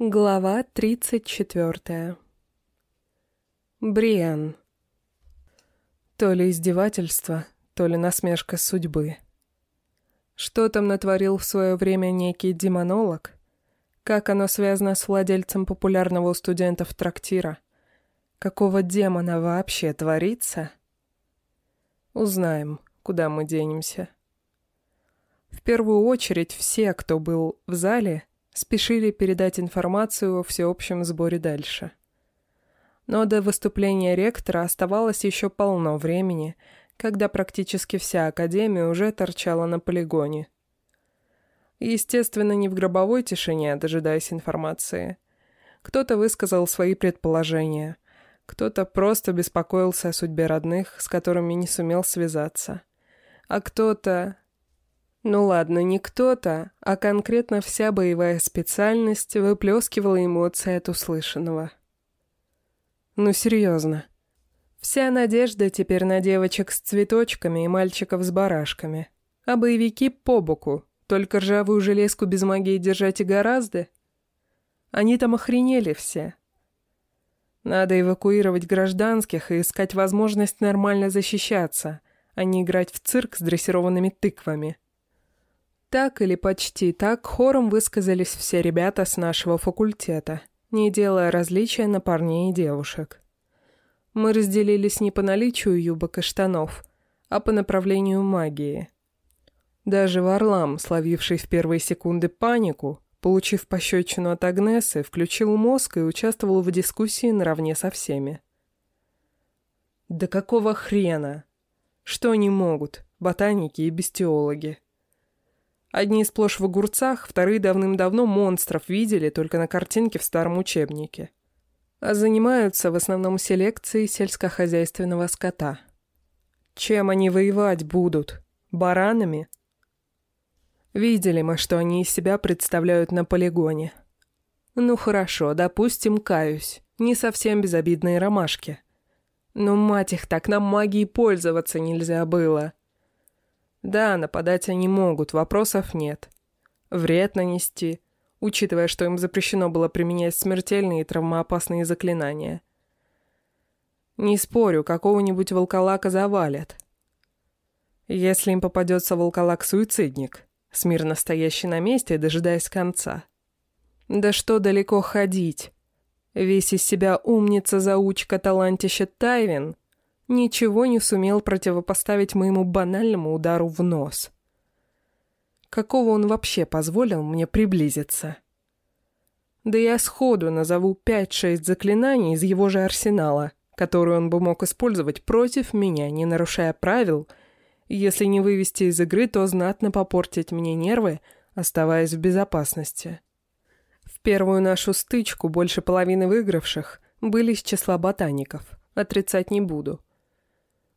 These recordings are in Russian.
Глава тридцать четвертая. Бриан. То ли издевательство, то ли насмешка судьбы. Что там натворил в свое время некий демонолог? Как оно связано с владельцем популярного у студентов трактира? Какого демона вообще творится? Узнаем, куда мы денемся. В первую очередь все, кто был в зале, спешили передать информацию о всеобщем сборе дальше. Но до выступления ректора оставалось еще полно времени, когда практически вся академия уже торчала на полигоне. Естественно, не в гробовой тишине, дожидаясь информации. Кто-то высказал свои предположения, кто-то просто беспокоился о судьбе родных, с которыми не сумел связаться. А кто-то ну ладно, не кто-то, а конкретно вся боевая специальность выплескивала эмоции от услышанного. Ну серьезно. Вся надежда теперь на девочек с цветочками и мальчиков с барашками. А боевики по боку, только ржавую железку без магии держать и гораздо. Они там охренели все. Надо эвакуировать гражданских и искать возможность нормально защищаться, а не играть в цирк с дрессированными тыквами. Так или почти так хором высказались все ребята с нашего факультета, не делая различия на парней и девушек. Мы разделились не по наличию юбок и штанов, а по направлению магии. Даже Варлам, словивший в первые секунды панику, получив пощечину от Агнесы, включил мозг и участвовал в дискуссии наравне со всеми. «Да какого хрена? Что они могут, ботаники и бестиологи?» Одни сплошь в огурцах, вторые давным-давно монстров видели только на картинке в старом учебнике. А занимаются в основном селекцией сельскохозяйственного скота. Чем они воевать будут? Баранами? Видели мы, что они из себя представляют на полигоне. Ну хорошо, допустим, каюсь. Не совсем безобидные ромашки. Но, мать их, так нам магией пользоваться нельзя было. Да, нападать они могут, вопросов нет. Вред нанести, учитывая, что им запрещено было применять смертельные и травмоопасные заклинания. Не спорю, какого-нибудь волколака завалят. Если им попадется волколак-суицидник, смирно стоящий на месте, дожидаясь конца. Да что далеко ходить? Весь из себя умница-заучка талантище Тайвин — ничего не сумел противопоставить моему банальному удару в нос. Какого он вообще позволил мне приблизиться? Да я сходу назову пять-шесть заклинаний из его же арсенала, которые он бы мог использовать против меня, не нарушая правил, если не вывести из игры, то знатно попортить мне нервы, оставаясь в безопасности. В первую нашу стычку больше половины выигравших были из числа ботаников, отрицать не буду.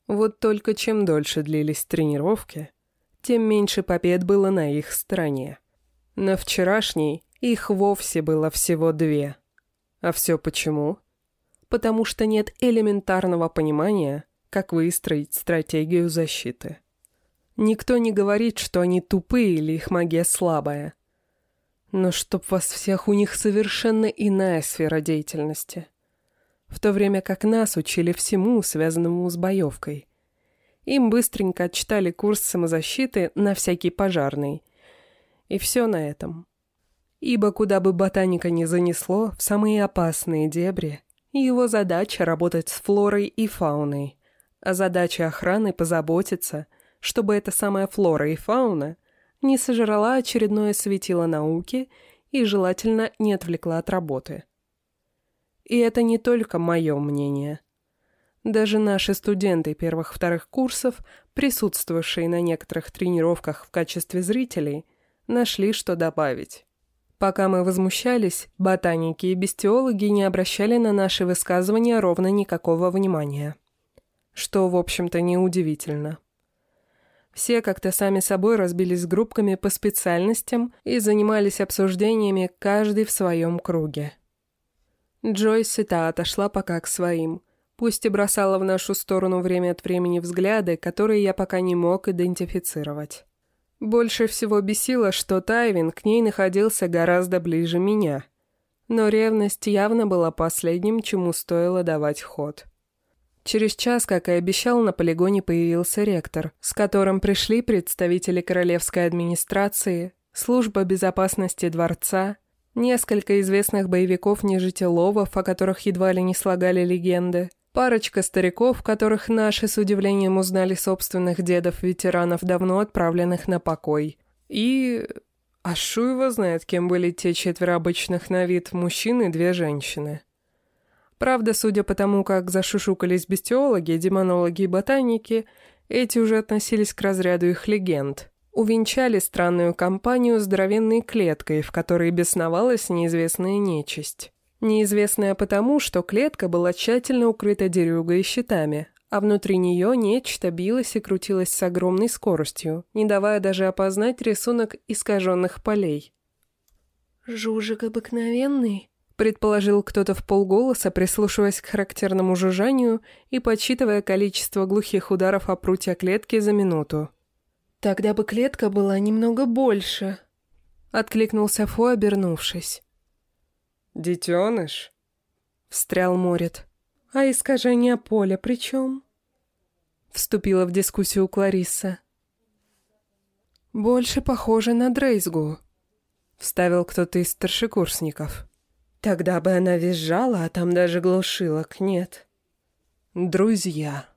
Вот только чем дольше длились тренировки, тем меньше побед было на их стороне. На вчерашней их вовсе было всего две. А все почему? Потому что нет элементарного понимания, как выстроить стратегию защиты. Никто не говорит, что они тупые или их магия слабая. Но чтоб вас всех, у них совершенно иная сфера деятельности в то время как нас учили всему, связанному с боевкой. Им быстренько отчитали курс самозащиты на всякий пожарный. И все на этом. Ибо куда бы ботаника ни занесло, в самые опасные дебри, его задача работать с флорой и фауной, а задача охраны позаботиться, чтобы эта самая флора и фауна не сожрала очередное светило науки и желательно не отвлекла от работы. И это не только мое мнение. Даже наши студенты первых-вторых курсов, присутствовавшие на некоторых тренировках в качестве зрителей, нашли, что добавить. Пока мы возмущались, ботаники и бестиологи не обращали на наши высказывания ровно никакого внимания. Что, в общем-то, неудивительно. Все как-то сами собой разбились группками по специальностям и занимались обсуждениями каждый в своем круге. Джойс и та отошла пока к своим. Пусть и бросала в нашу сторону время от времени взгляды, которые я пока не мог идентифицировать. Больше всего бесило, что Тайвин к ней находился гораздо ближе меня. Но ревность явно была последним, чему стоило давать ход. Через час, как и обещал, на полигоне появился ректор, с которым пришли представители королевской администрации, служба безопасности дворца, несколько известных боевиков-нежителовов, о которых едва ли не слагали легенды, парочка стариков, которых наши с удивлением узнали собственных дедов-ветеранов, давно отправленных на покой, и а Шуева знает, кем были те четверо обычных на вид мужчин и две женщины. Правда, судя по тому, как зашушукались бестиологи, демонологи и ботаники, эти уже относились к разряду их легенд. Увенчали странную компанию здоровенной клеткой, в которой бесновалась неизвестная нечисть. Неизвестная потому, что клетка была тщательно укрыта дерюгой и щитами, а внутри нее нечто билось и крутилось с огромной скоростью, не давая даже опознать рисунок искаженных полей. «Жужик обыкновенный?» — предположил кто-то в полголоса, прислушиваясь к характерному жужжанию и подсчитывая количество глухих ударов о прутья клетки за минуту. «Тогда бы клетка была немного больше», — откликнулся Фу, обернувшись. «Детеныш?» — встрял Морит. «А искажение поля при чем?» Вступила в дискуссию Кларисса. «Больше похоже на Дрейсгу», — вставил кто-то из старшекурсников. «Тогда бы она визжала, а там даже глушилок нет». «Друзья», —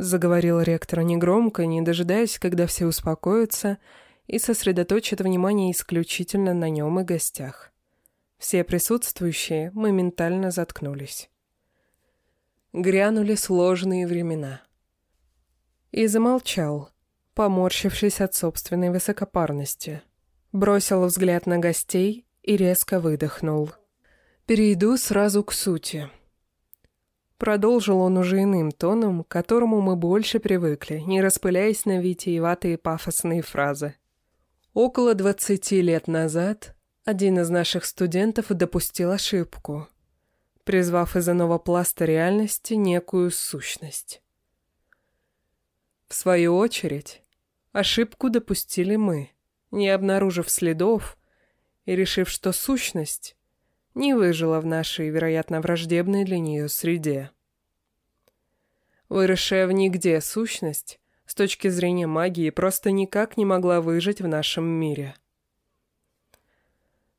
заговорил ректор негромко, не дожидаясь, когда все успокоятся, и сосредоточат внимание исключительно на нем и гостях. Все присутствующие моментально заткнулись грянули сложные времена. И замолчал, поморщившись от собственной высокопарности. Бросил взгляд на гостей и резко выдохнул. «Перейду сразу к сути». Продолжил он уже иным тоном, к которому мы больше привыкли, не распыляясь на витиеватые пафосные фразы. Около двадцати лет назад один из наших студентов допустил ошибку — призвав из иного пласта реальности некую сущность. В свою очередь, ошибку допустили мы, не обнаружив следов и решив, что сущность не выжила в нашей, вероятно, враждебной для нее среде. Выросшая в нигде сущность, с точки зрения магии, просто никак не могла выжить в нашем мире.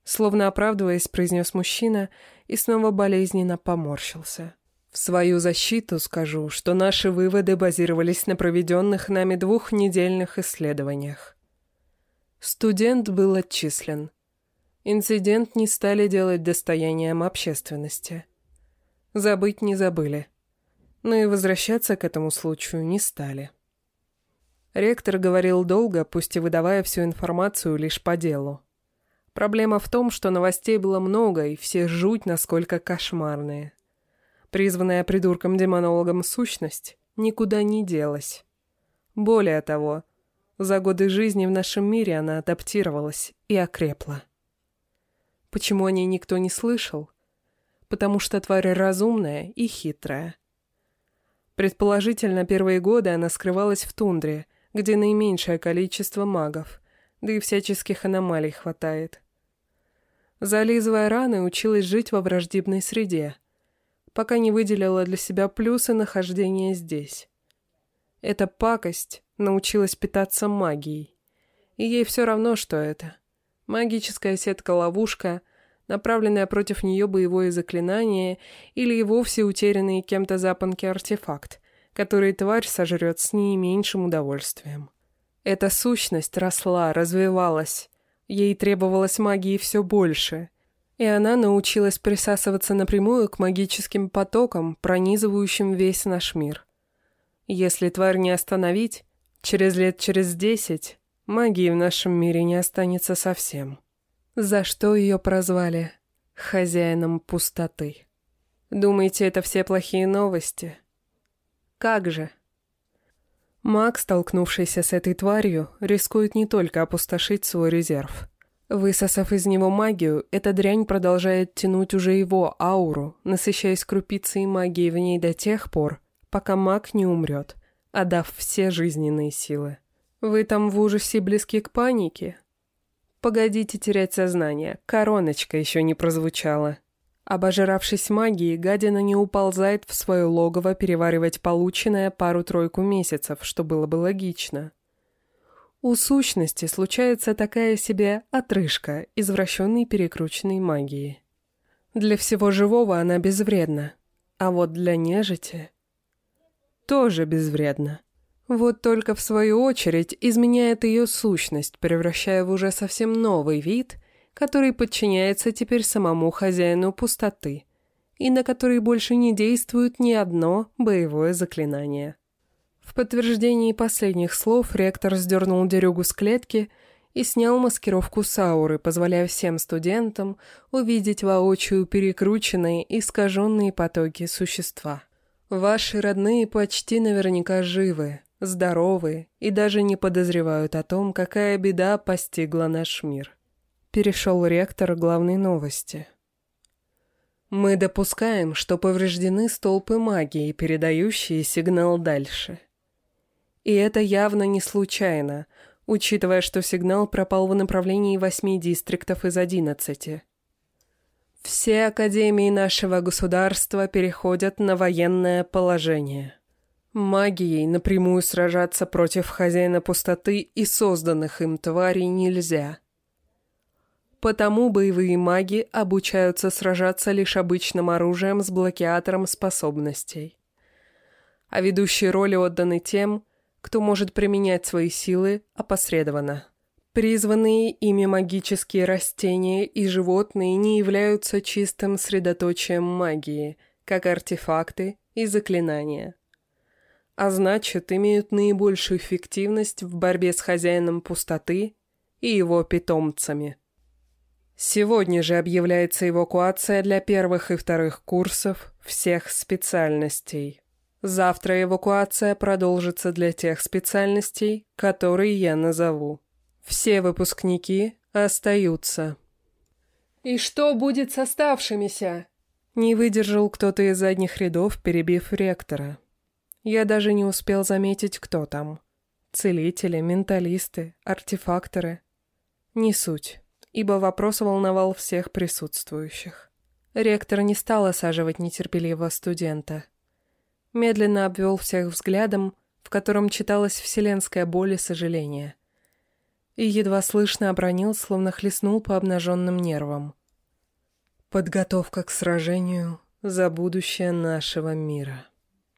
Словно оправдываясь, произнес мужчина и снова болезненно поморщился. В свою защиту скажу, что наши выводы базировались на проведенных нами двухнедельных исследованиях. Студент был отчислен. Инцидент не стали делать достоянием общественности. Забыть не забыли. Но и возвращаться к этому случаю не стали. Ректор говорил долго, пусть и выдавая всю информацию лишь по делу. Проблема в том, что новостей было много, и все жуть насколько кошмарные. Призванная придурком-демонологом сущность никуда не делась. Более того, за годы жизни в нашем мире она адаптировалась и окрепла. Почему о ней никто не слышал? Потому что тварь разумная и хитрая. Предположительно, первые годы она скрывалась в тундре, где наименьшее количество магов, да и всяческих аномалий хватает. Зализывая раны, училась жить во враждебной среде, пока не выделила для себя плюсы нахождения здесь. Эта пакость научилась питаться магией. И ей все равно, что это. Магическая сетка-ловушка, направленная против нее боевое заклинание или и вовсе утерянный кем-то запонки артефакт, который тварь сожрет с не меньшим удовольствием. Эта сущность росла, развивалась, Ей требовалось магии все больше, и она научилась присасываться напрямую к магическим потокам, пронизывающим весь наш мир. Если тварь не остановить, через лет через десять магии в нашем мире не останется совсем. За что ее прозвали хозяином пустоты? Думаете, это все плохие новости? Как же? Маг, столкнувшийся с этой тварью, рискует не только опустошить свой резерв. Высосав из него магию, эта дрянь продолжает тянуть уже его ауру, насыщаясь крупицей магии в ней до тех пор, пока маг не умрет, отдав все жизненные силы. Вы там в ужасе близки к панике? Погодите терять сознание, короночка еще не прозвучала. Обожравшись магией, гадина не уползает в свое логово переваривать полученное пару-тройку месяцев, что было бы логично. У сущности случается такая себе отрыжка, извращенной перекрученной магии. Для всего живого она безвредна, а вот для нежити тоже безвредна. Вот только в свою очередь изменяет ее сущность, превращая в уже совсем новый вид, который подчиняется теперь самому хозяину пустоты, и на который больше не действует ни одно боевое заклинание. В подтверждении последних слов ректор сдернул дерюгу с клетки и снял маскировку Сауры, позволяя всем студентам увидеть воочию перекрученные искаженные потоки существа. Ваши родные почти наверняка живы, здоровы и даже не подозревают о том, какая беда постигла наш мир. Перешел ректор главной новости. Мы допускаем, что повреждены столпы магии, передающие сигнал дальше. И это явно не случайно, учитывая, что сигнал пропал в направлении восьми дистриктов из одиннадцати. Все академии нашего государства переходят на военное положение. Магией напрямую сражаться против хозяина пустоты и созданных им тварей нельзя. Потому боевые маги обучаются сражаться лишь обычным оружием с блокиатором способностей. А ведущие роли отданы тем, кто может применять свои силы опосредованно. Призванные ими магические растения и животные не являются чистым средоточием магии, как артефакты и заклинания а значит, имеют наибольшую эффективность в борьбе с хозяином пустоты и его питомцами. Сегодня же объявляется эвакуация для первых и вторых курсов всех специальностей. Завтра эвакуация продолжится для тех специальностей, которые я назову. Все выпускники остаются. «И что будет с оставшимися?» Не выдержал кто-то из задних рядов, перебив ректора. Я даже не успел заметить, кто там. Целители, менталисты, артефакторы. Не суть, ибо вопрос волновал всех присутствующих. Ректор не стал осаживать нетерпеливого студента. Медленно обвел всех взглядом, в котором читалась вселенская боль и сожаление. И едва слышно обронил, словно хлестнул по обнаженным нервам. Подготовка к сражению за будущее нашего мира.